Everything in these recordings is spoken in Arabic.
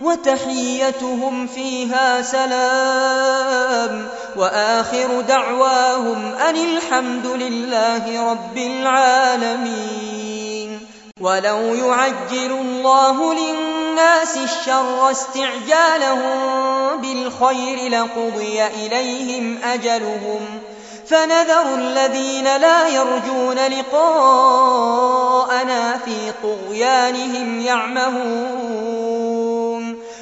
وتحيتهم فيها سلام. وآخر دعواهم أن الحمد لله رب العالمين. ولو يعجل الله للناس الشر استعجالهم بالخير لقضي إليهم أجلهم. فنذر الذين لا يرجون لقاءنا في طغيانهم يعمهون.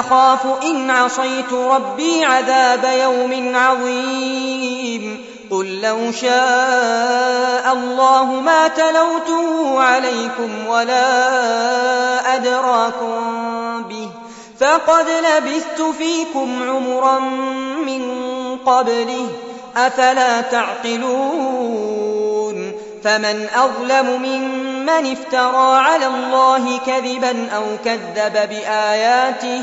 أخاف إن عصيت ربي عذاب يوم عظيم. قل لو شاء الله ما تلوته عليكم ولا أدراكم به. فقد لبثت فيكم عمرا من قبله. أفلا تعقلون؟ فمن أظلم ممن افترى على الله كذبا أو كذب بآياته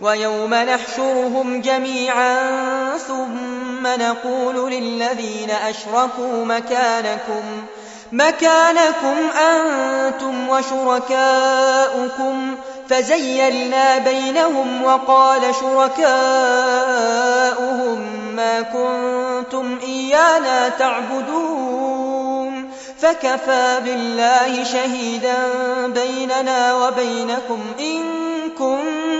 ويوم نحشرهم جميعا ثم نقول للذين أشركوا مكانكم مكانكم أنتم وشركاؤكم. فزيلنا بينهم وقال شركاؤهم ما كنتم إيانا تعبدون. فكفى بالله شهيدا بيننا وبينكم إن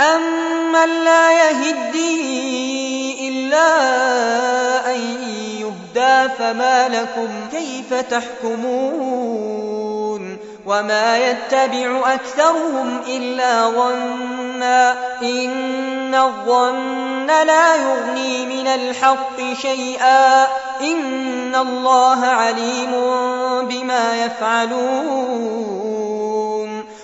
أمن لا يهدي إلا أن يهدى فما لكم كيف تحكمون وما يتبع أكثرهم إلا ظنا إن الظن لا يغني من الحق شيئا إن الله عليم بما يفعلون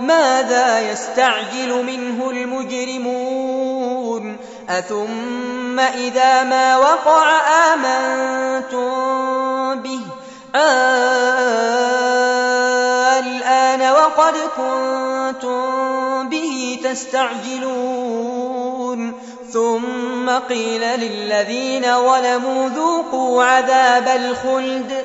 ماذا يستعجل منه المجرمون؟ أثم إذا ما وقع آمنتم به. الآن وقد كنتم به تستعجلون. ثم قيل للذين ظلموا ذوقوا عذاب الخلد.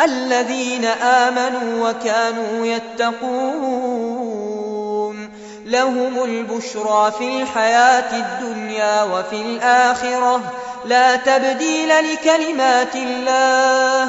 الذين آمنوا وكانوا يتقون. لهم البشرى في الحياة الدنيا وفي الآخرة. لا تبديل لكلمات الله.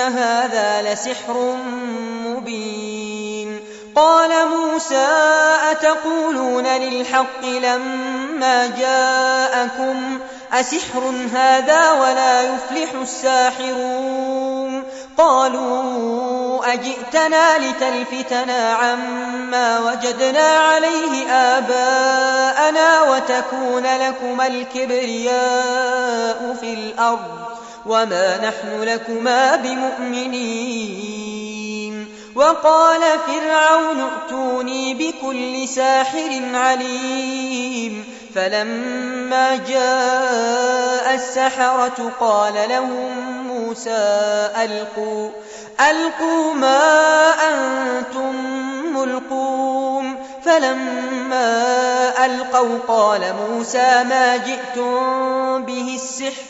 هذا لسحر مبين. قال موسى أتقولون للحق لما جاءكم؟ أسحر هذا ولا يفلح الساحرون. قالوا أجئتنا لتلفتنا عما وجدنا عليه آباءنا وتكون لكما الكبرياء في الأرض. وما نحن لكما بمؤمنين وقال فرعون ائتوني بكل ساحر عليم فلما جاء السحرة قال لهم موسى ألقوا ألقوا ما أنتم ملقون فلما ألقوا قال موسى ما جئتم به السحر